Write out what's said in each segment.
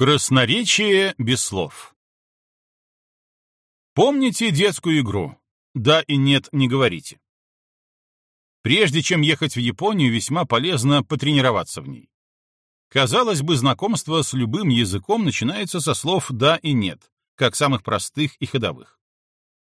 Красноречие без слов. Помните детскую игру «Да и нет, не говорите». Прежде чем ехать в Японию, весьма полезно потренироваться в ней. Казалось бы, знакомство с любым языком начинается со слов «да» и «нет», как самых простых и ходовых.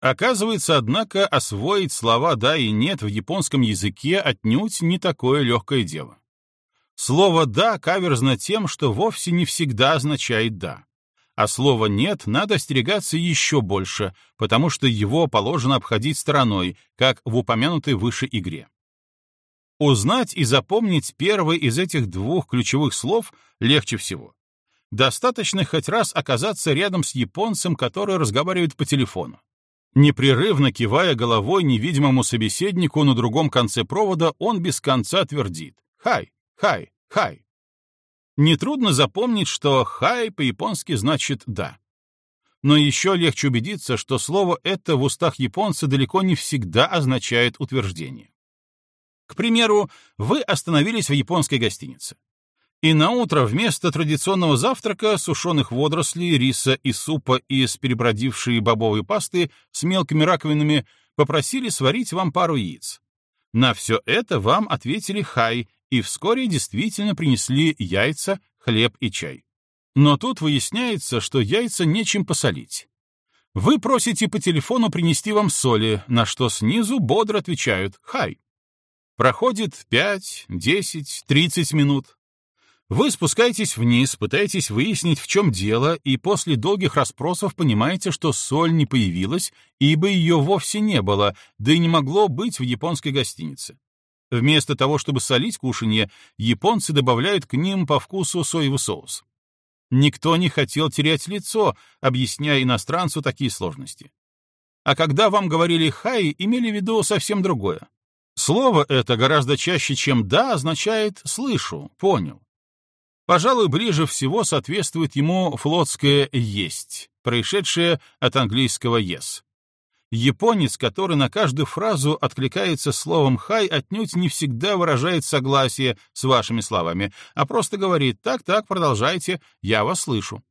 Оказывается, однако, освоить слова «да» и «нет» в японском языке отнюдь не такое легкое дело. Слово «да» каверзно тем, что вовсе не всегда означает «да». А слово «нет» надо остерегаться еще больше, потому что его положено обходить стороной, как в упомянутой выше игре. Узнать и запомнить первый из этих двух ключевых слов легче всего. Достаточно хоть раз оказаться рядом с японцем, который разговаривает по телефону. Непрерывно кивая головой невидимому собеседнику на другом конце провода, он без конца твердит «Хай, хай, хай». Нетрудно запомнить, что «хай» по-японски значит «да». Но еще легче убедиться, что слово это в устах японца далеко не всегда означает утверждение. К примеру, вы остановились в японской гостинице. И на утро вместо традиционного завтрака сушеных водорослей, риса и супа из перебродившей бобовой пасты с мелкими раковинами попросили сварить вам пару яиц. На все это вам ответили «хай», и вскоре действительно принесли яйца, хлеб и чай. Но тут выясняется, что яйца нечем посолить. Вы просите по телефону принести вам соли, на что снизу бодро отвечают «хай». Проходит 5, 10, 30 минут. Вы спускаетесь вниз, пытаетесь выяснить, в чем дело, и после долгих расспросов понимаете, что соль не появилась, ибо ее вовсе не было, да и не могло быть в японской гостинице. Вместо того, чтобы солить кушанье, японцы добавляют к ним по вкусу соевый соус. Никто не хотел терять лицо, объясняя иностранцу такие сложности. А когда вам говорили «хай», имели в виду совсем другое. Слово это гораздо чаще, чем «да», означает «слышу», «понял». Пожалуй, ближе всего соответствует ему флотское «есть», происшедшее от английского «yes». Японец, который на каждую фразу откликается словом «хай», отнюдь не всегда выражает согласие с вашими словами, а просто говорит «так-так, продолжайте, я вас слышу».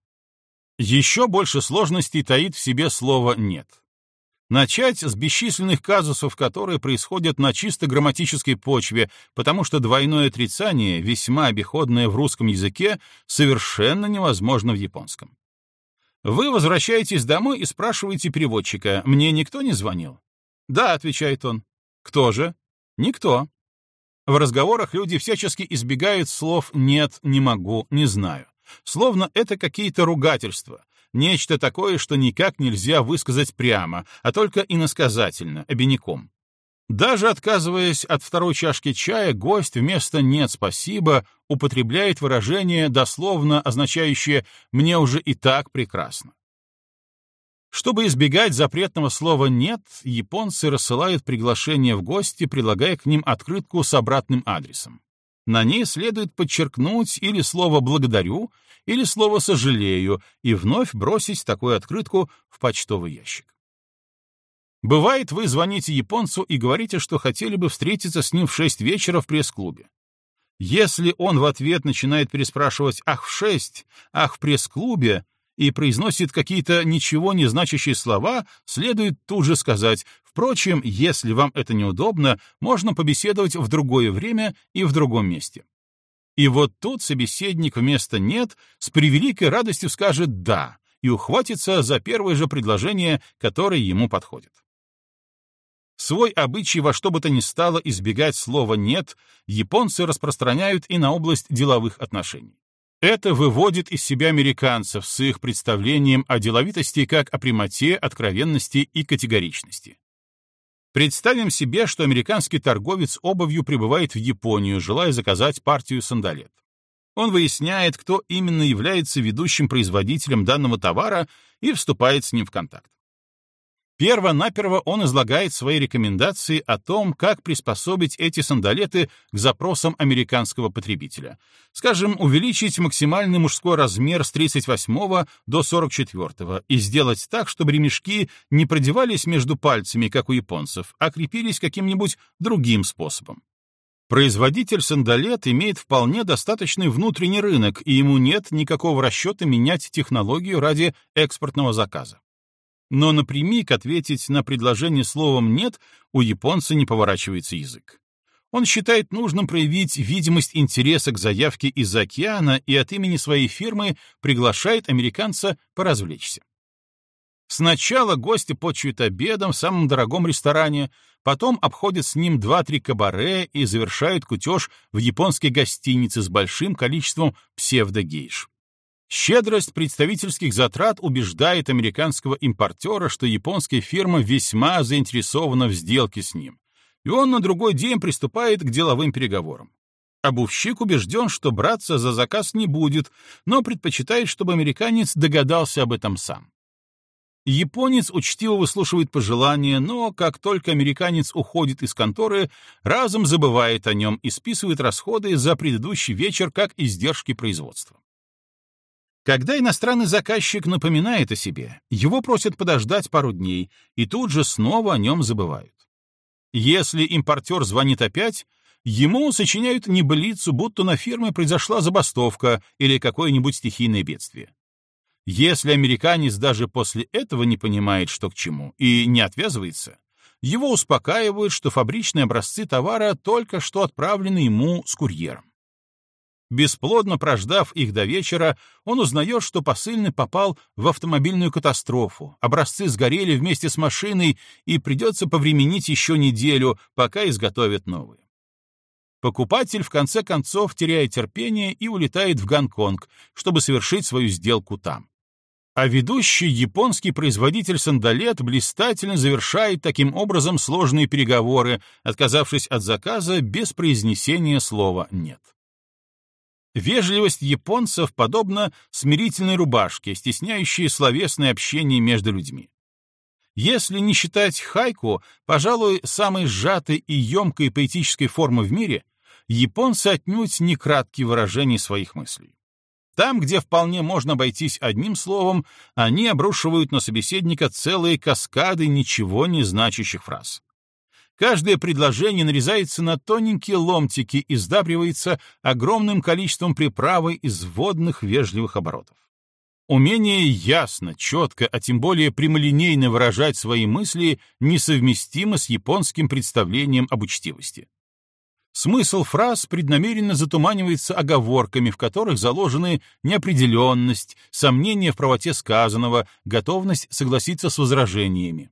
Еще больше сложностей таит в себе слово «нет». Начать с бесчисленных казусов, которые происходят на чисто грамматической почве, потому что двойное отрицание, весьма обиходное в русском языке, совершенно невозможно в японском. Вы возвращаетесь домой и спрашиваете переводчика, «Мне никто не звонил?» «Да», — отвечает он. «Кто же?» «Никто». В разговорах люди всячески избегают слов «нет», «не могу», «не знаю». Словно это какие-то ругательства, Нечто такое, что никак нельзя высказать прямо, а только иносказательно, обиняком. Даже отказываясь от второй чашки чая, гость вместо «нет, спасибо» употребляет выражение, дословно означающее «мне уже и так прекрасно». Чтобы избегать запретного слова «нет», японцы рассылают приглашение в гости, прилагая к ним открытку с обратным адресом. На ней следует подчеркнуть или слово «благодарю», или слово «сожалею» и вновь бросить такую открытку в почтовый ящик. Бывает, вы звоните японцу и говорите, что хотели бы встретиться с ним в 6 вечера в пресс-клубе. Если он в ответ начинает переспрашивать «ах, в шесть», «ах, в пресс-клубе», и произносит какие-то ничего не значащие слова, следует тут же сказать «впрочем, если вам это неудобно, можно побеседовать в другое время и в другом месте». И вот тут собеседник вместо «нет» с превеликой радостью скажет «да» и ухватится за первое же предложение, которое ему подходит. Свой обычай во что бы то ни стало избегать слова «нет» японцы распространяют и на область деловых отношений. Это выводит из себя американцев с их представлением о деловитости как о прямоте, откровенности и категоричности. Представим себе, что американский торговец обувью прибывает в Японию, желая заказать партию сандалет. Он выясняет, кто именно является ведущим производителем данного товара и вступает с ним в контакт. Перво-наперво он излагает свои рекомендации о том, как приспособить эти сандалеты к запросам американского потребителя. Скажем, увеличить максимальный мужской размер с 38 до 44 и сделать так, чтобы ремешки не продевались между пальцами, как у японцев, а крепились каким-нибудь другим способом. Производитель сандалет имеет вполне достаточный внутренний рынок, и ему нет никакого расчета менять технологию ради экспортного заказа. Но напрямик ответить на предложение словом «нет» у японца не поворачивается язык. Он считает нужным проявить видимость интереса к заявке из-за океана и от имени своей фирмы приглашает американца поразвлечься. Сначала гости почуют обедом в самом дорогом ресторане, потом обходят с ним два-три кабаре и завершают кутеж в японской гостинице с большим количеством псевдогейш. Щедрость представительских затрат убеждает американского импортера, что японская фирма весьма заинтересована в сделке с ним, и он на другой день приступает к деловым переговорам. Обувщик убежден, что браться за заказ не будет, но предпочитает, чтобы американец догадался об этом сам. Японец учтиво выслушивает пожелания, но как только американец уходит из конторы, разом забывает о нем и списывает расходы за предыдущий вечер как издержки производства. Когда иностранный заказчик напоминает о себе, его просят подождать пару дней, и тут же снова о нем забывают. Если импортер звонит опять, ему сочиняют небылицу, будто на фирме произошла забастовка или какое-нибудь стихийное бедствие. Если американец даже после этого не понимает, что к чему, и не отвязывается, его успокаивают, что фабричные образцы товара только что отправлены ему с курьером. Бесплодно прождав их до вечера, он узнает, что посыльный попал в автомобильную катастрофу, образцы сгорели вместе с машиной, и придется повременить еще неделю, пока изготовят новые. Покупатель в конце концов теряет терпение и улетает в Гонконг, чтобы совершить свою сделку там. А ведущий японский производитель сандалет блистательно завершает таким образом сложные переговоры, отказавшись от заказа без произнесения слова «нет». Вежливость японцев подобна смирительной рубашке, стесняющей словесное общение между людьми. Если не считать хайку, пожалуй, самой сжатой и емкой поэтической формы в мире, японцы отнюдь не краткие выражения своих мыслей. Там, где вполне можно обойтись одним словом, они обрушивают на собеседника целые каскады ничего не значащих фраз. Каждое предложение нарезается на тоненькие ломтики и сдабривается огромным количеством приправы из водных вежливых оборотов. Умение ясно, четко, а тем более прямолинейно выражать свои мысли несовместимо с японским представлением об учтивости. Смысл фраз преднамеренно затуманивается оговорками, в которых заложены неопределенность, сомнение в правоте сказанного, готовность согласиться с возражениями.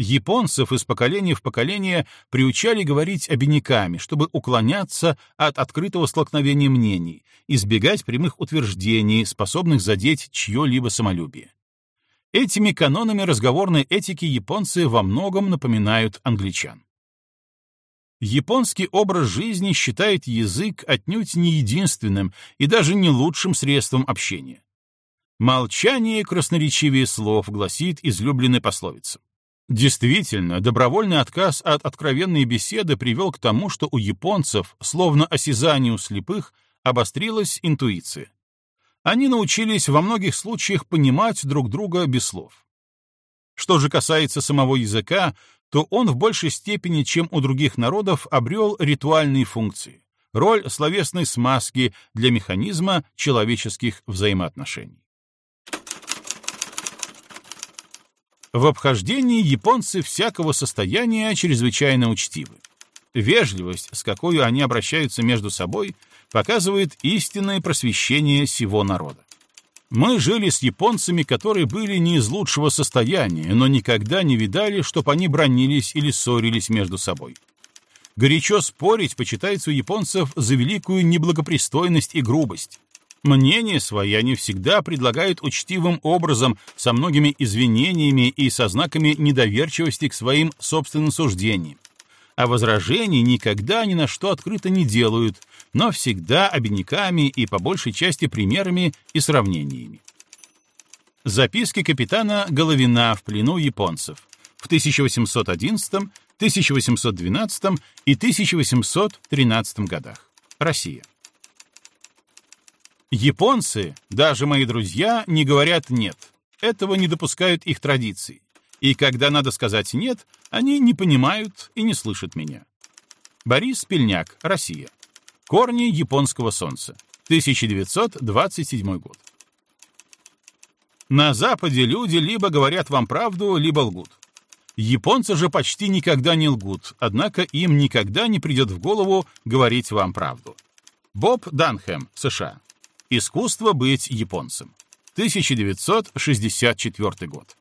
Японцев из поколения в поколение приучали говорить обиняками, чтобы уклоняться от открытого столкновения мнений, избегать прямых утверждений, способных задеть чье-либо самолюбие. Этими канонами разговорной этики японцы во многом напоминают англичан. Японский образ жизни считает язык отнюдь не единственным и даже не лучшим средством общения. «Молчание красноречивее слов», гласит излюбленная пословица. Действительно, добровольный отказ от откровенной беседы привел к тому, что у японцев, словно осязанию слепых, обострилась интуиция. Они научились во многих случаях понимать друг друга без слов. Что же касается самого языка, то он в большей степени, чем у других народов, обрел ритуальные функции, роль словесной смазки для механизма человеческих взаимоотношений. В обхождении японцы всякого состояния чрезвычайно учтивы. Вежливость, с какой они обращаются между собой, показывает истинное просвещение всего народа. Мы жили с японцами, которые были не из лучшего состояния, но никогда не видали, чтоб они бронились или ссорились между собой. Горячо спорить почитается у японцев за великую неблагопристойность и грубость. Мнение свои они всегда предлагают учтивым образом, со многими извинениями и со знаками недоверчивости к своим собственным суждениям. А возражений никогда ни на что открыто не делают, но всегда обиняками и по большей части примерами и сравнениями. Записки капитана Головина в плену японцев в 1811, 1812 и 1813 годах. Россия. Японцы, даже мои друзья, не говорят «нет». Этого не допускают их традиции. И когда надо сказать «нет», они не понимают и не слышат меня. Борис Пельняк, Россия. Корни японского солнца. 1927 год. На Западе люди либо говорят вам правду, либо лгут. Японцы же почти никогда не лгут, однако им никогда не придет в голову говорить вам правду. Боб Данхэм, США. Искусство быть японцем. 1964 год.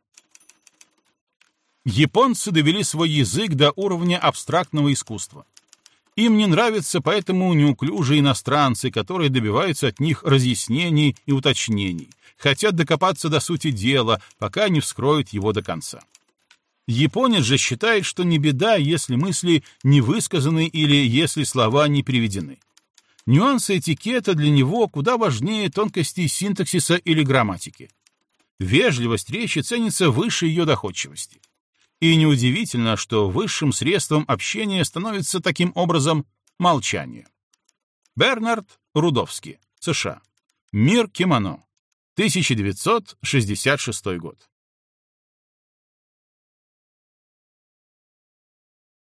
Японцы довели свой язык до уровня абстрактного искусства. Им не нравятся поэтому неуклюжие иностранцы, которые добиваются от них разъяснений и уточнений, хотят докопаться до сути дела, пока не вскроют его до конца. Японец же считает, что не беда, если мысли не высказаны или если слова не приведены. Нюансы этикета для него куда важнее тонкостей синтаксиса или грамматики. Вежливость речи ценится выше ее доходчивости. И неудивительно, что высшим средством общения становится таким образом молчание. Бернард Рудовский, США. Мир кимоно. 1966 год.